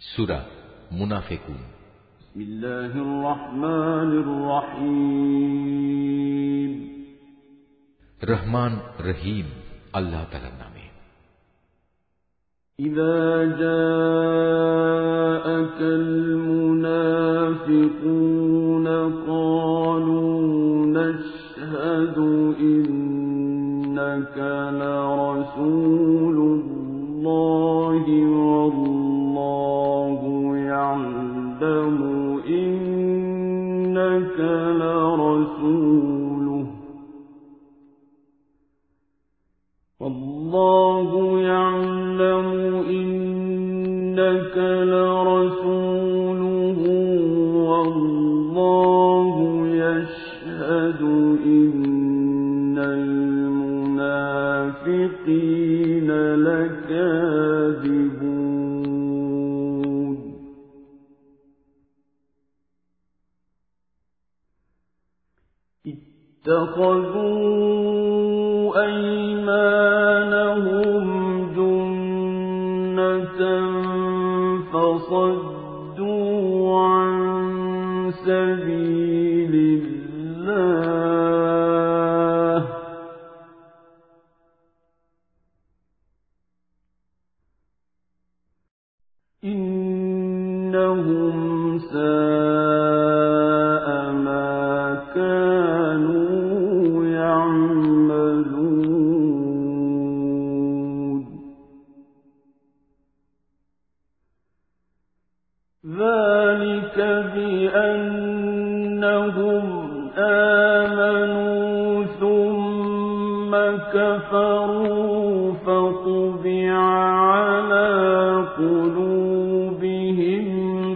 سورة منافقون. بسم الله الرحمن الرحيم. رحمان رحيم الله تعالى نامه. إذا جاءك المنافقون قالوا نشهد إنك لرسول الله إنك لرسوله والله يعلم إنك لرسوله اتخذوا أيمانهم جنة فصدوا عن سبيل الله. إنهم ساء بأنهم آمنوا ثم كفروا فطبع على قلوبهم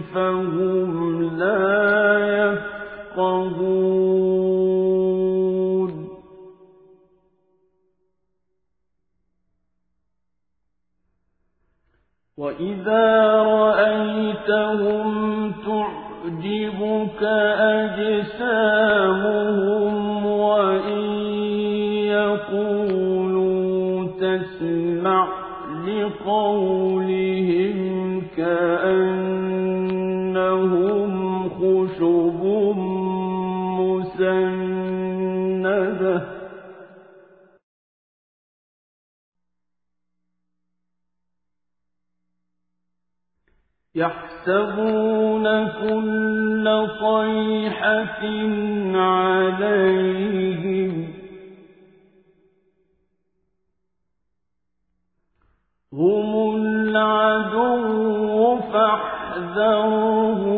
فهم لا يفقهون. وإذا رأيتهم تعجبك أجسامهم وإن يقولوا تسمع لقولهم كأنهم خشب يحسبون كل صيحة عليهم هم العدو فاحذرهم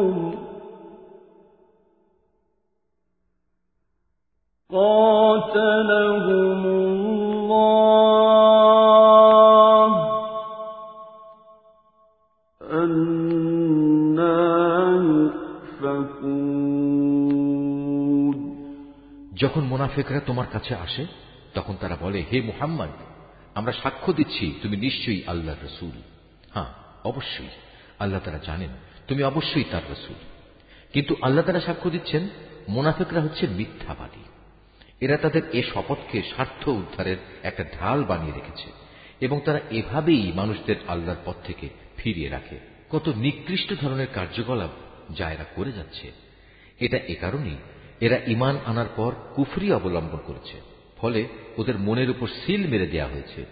যখন মুনাফেকরা তোমার কাছে আসে, তখন তারা বলে, হে মুহাম্মদ, আমরা সাক্ষ্য দিচ্ছি, তুমি নিশ্চয়ই আল্লাহর রসুল। হ্যাঁ অবশ্যই, আল্লাহ তারা জানেন, তুমি অবশ্যই তার রসুল। কিন্তু আল্লাহ তারা সাক্ষ্য দিচ্ছেন, মুনাফেকরা হচ্ছে মিথ্যাবাদী। এরা তাদের এ শপথকে স্বার্থ উদ্ধারের একটা ঢাল বানিয়ে রেখেছে এবং তারা এভাবেই মানুষদের আল্লাহর পথ থেকে ফিরিয়ে রাখে। কত নিকৃষ্ট ধরনের কার্যকলাপ যা এরা করে যাচ্ছে। এটা এ কারণেই এরা ইমান আনার পর কুফরি অবলম্বন করেছে, ফলে ওদের মনের উপর সিল মেরে দেয়া হয়েছে।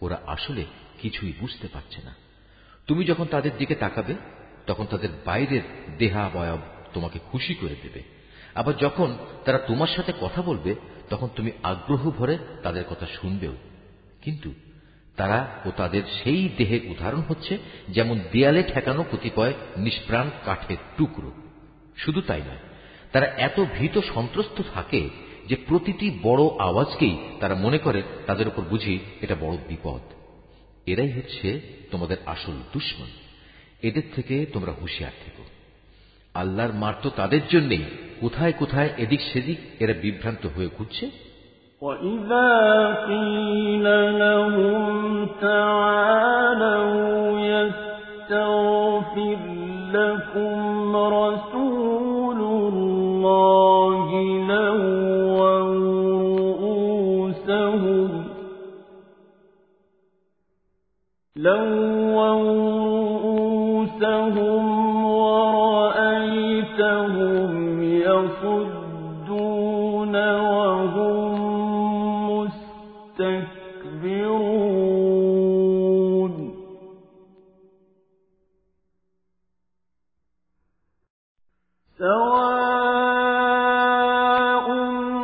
ওরা আসলে কিছুই বুঝতে পারছে না। তুমি যখন তাদের দিকে তাকাবে, তখন তাদের বাইরের দেহাবয়ব তোমাকে খুশি করে দেবে। আবার যখন তারা তোমার সাথে কথা বলবে, তখন তুমি আগ্রহ ভরে তাদের কথা শুনবেও। কিন্তু তারা ও তাদের সেই দেহের উদাহরণ হচ্ছে, যেমন দেয়ালে ঠেকানো কতিপয় নিষ্প্রাণ কাঠের টুকরো। শুধু তাই নয় তারা এত ভীত সন্ত্রস্ত থাকে যে প্রতিটি বড় আওয়াজকেই তারা মনে করে তাদের উপর বুঝি এটা বড় বিপদ এরাই হচ্ছে তোমাদের আসল দুশ্মন এদের থেকে তোমরা হুঁশিয়ার থেকো আল্লাহর মার তো তাদের জন্যেই কোথায় কোথায় এদিক সেদিক এরা বিভ্রান্ত হয়ে ঘুরছে وإذا قيل لهم تعالوا يستغفر لكم رسول مستكبرون سواء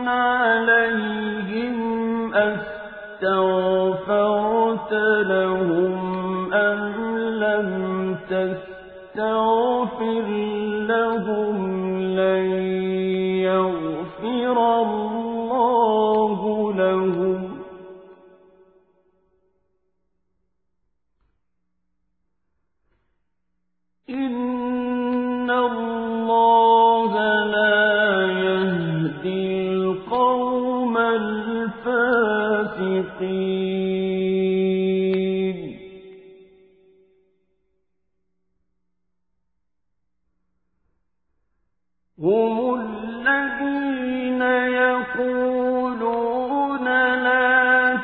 عليهم أستغفرت لهم أم لم تستغفر. الفاسقين هم الذين يقولون لا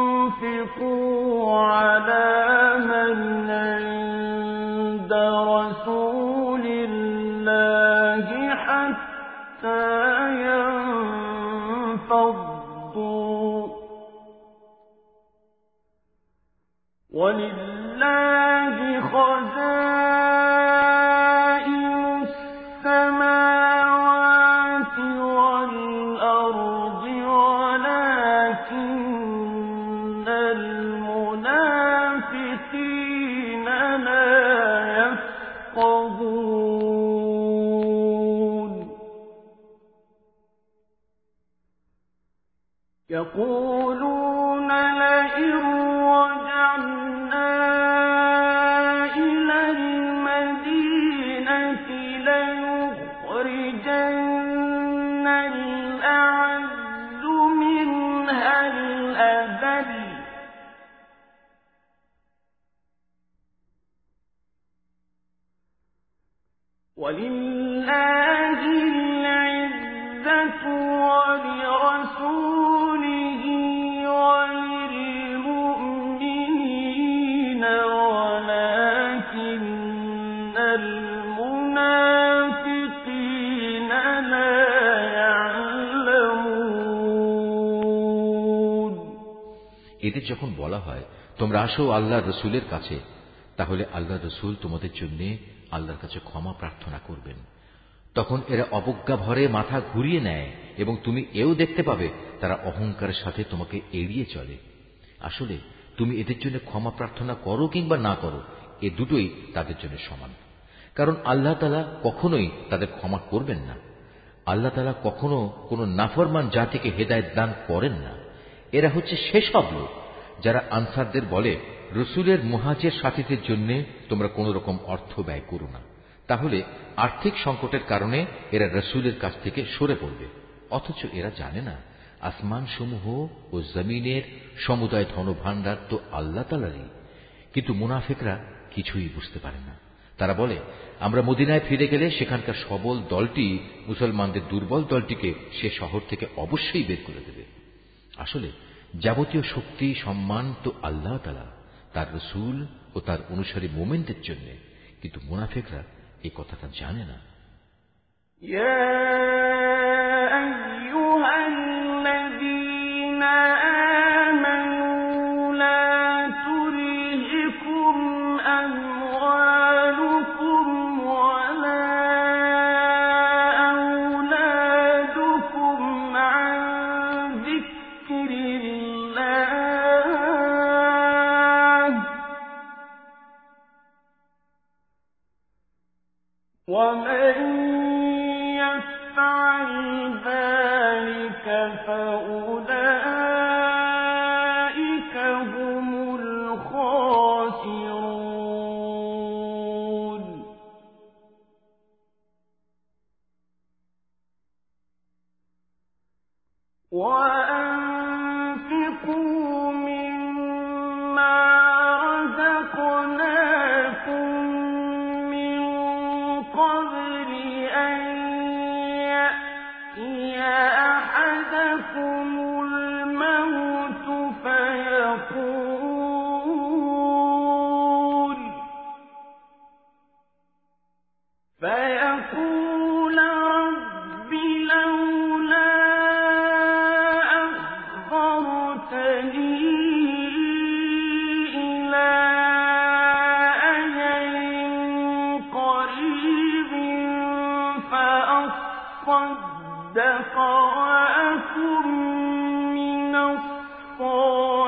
تنفقوا على من عند رسول الله حتى ولله خزائن المدينة যখন বলা হয়, তোমরা আসো আল্লাহ রসুলের কাছে, তাহলে আল্লাহ রসুল তোমাদের জন্য আল্লাহর কাছে ক্ষমা প্রার্থনা করবেন। তখন এরা অবজ্ঞা ভরে মাথা ঘুরিয়ে নেয় এবং তুমি এও দেখতে পাবে তারা অহংকারের সাথে তোমাকে এড়িয়ে চলে। আসলে, তুমি এদের জন্য ক্ষমা প্রার্থনা করো কিংবা না করো, এ দুটোই তাদের জন্য সমান। কারণ আল্লাহ তালা কখনোই তাদের ক্ষমা করবেন না। আল্লাহ তালা কখনো কোনো নাফরমান জাতিকে হেদায়ত দান করেন না। এরা হচ্ছে সেসব লোক যারা আনসারদের বলে, রসুলের মুহাজের সাথীদের জন্য তোমরা কোন রকম অর্থ ব্যয় করো না। তাহলে আর্থিক সংকটের কারণে এরা রসুলের কাছ থেকে সরে পড়বে। অথচ এরা জানে না আসমান সমূহ ও জমিনের সমুদায় ধনভাণ্ডার তো আল্লাহ তালারই কিন্তু মুনাফেকরা কিছুই বুঝতে পারে না। তারা বলে, আমরা মদিনায় ফিরে গেলে সেখানকার সবল দলটি, মুসলমানদের দুর্বল দলটিকে সে শহর থেকে অবশ্যই বের করে দেবে। আসলে যাবতীয় শক্তি, সম্মান তো আল্লাহ তালা তার রসুল ও তার অনুসারী মোমেনদের জন্য। কিন্তু মুনাফেকরা এ কথাটা জানে না। ومن ذلك فأولئك هم الخاسرون. وأنفقوا فأصدق وأكن من الصالحين.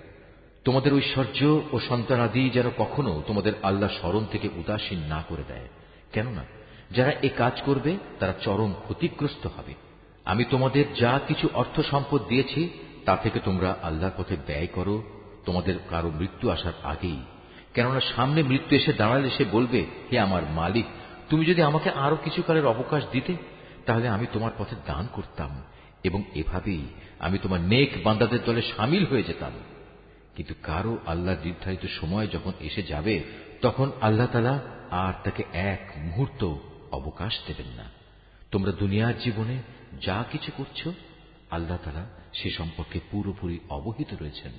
তোমাদের ঐশ্বর্য ও সন্তানাদি যেন কখনো তোমাদের আল্লাহ স্মরণ থেকে উদাসীন না করে দেয়। কেননা, যারা এ কাজ করবে, তারা চরম ক্ষতিগ্রস্ত হবে। আমি তোমাদের যা কিছু অর্থ সম্পদ দিয়েছি, তা থেকে তোমরা আল্লাহর পথে ব্যয় করো। তোমাদের কারও মৃত্যু আসার আগেই। কেননা, সামনে মৃত্যু এসে দাঁড়ালে সে বলবে, হে আমার মালিক, তুমি যদি আমাকে আরও কিছু কালের অবকাশ দিতে, তাহলে আমি তোমার পথে দান করতাম এবং এভাবেই আমি তোমার নেক বান্দাদের দলে সামিল হয়ে যেতাম। কিন্তু কারও আল্লাহ নির্ধারিত সময় যখন এসে যাবে, তখন আল্লাহ তালা আর তাকে এক মুহূর্ত অবকাশ দেবেন না। তোমরা দুনিয়ার জীবনে যা কিছু করছ, আল্লাহ তালা সে সম্পর্কে পুরোপুরি অবহিত রয়েছেন।